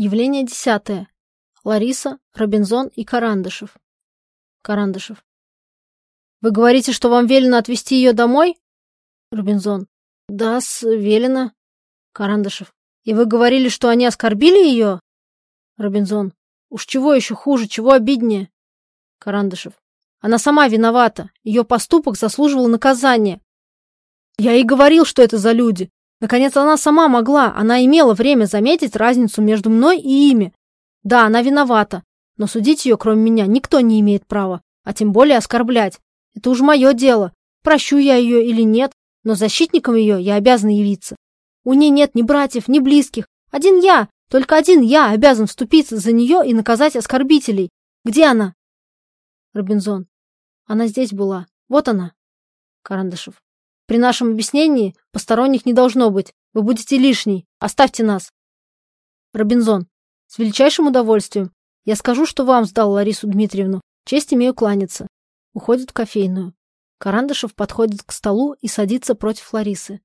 Явление десятое. Лариса, Робинзон и Карандышев. Карандышев. Вы говорите, что вам велено отвезти ее домой? Робинзон. Да, с велено. Карандышев. И вы говорили, что они оскорбили ее? Робинзон. Уж чего еще хуже, чего обиднее? Карандышев. Она сама виновата. Ее поступок заслуживал наказания. Я и говорил, что это за люди. Наконец, она сама могла, она имела время заметить разницу между мной и ими. Да, она виновата, но судить ее, кроме меня, никто не имеет права, а тем более оскорблять. Это уж мое дело, прощу я ее или нет, но защитником ее я обязан явиться. У ней нет ни братьев, ни близких. Один я, только один я обязан вступиться за нее и наказать оскорбителей. Где она? Робинзон. Она здесь была. Вот она. Карандышев. При нашем объяснении посторонних не должно быть. Вы будете лишний. Оставьте нас. Робинзон. С величайшим удовольствием. Я скажу, что вам сдал Ларису Дмитриевну. Честь имею кланяться. Уходит в кофейную. Карандышев подходит к столу и садится против Ларисы.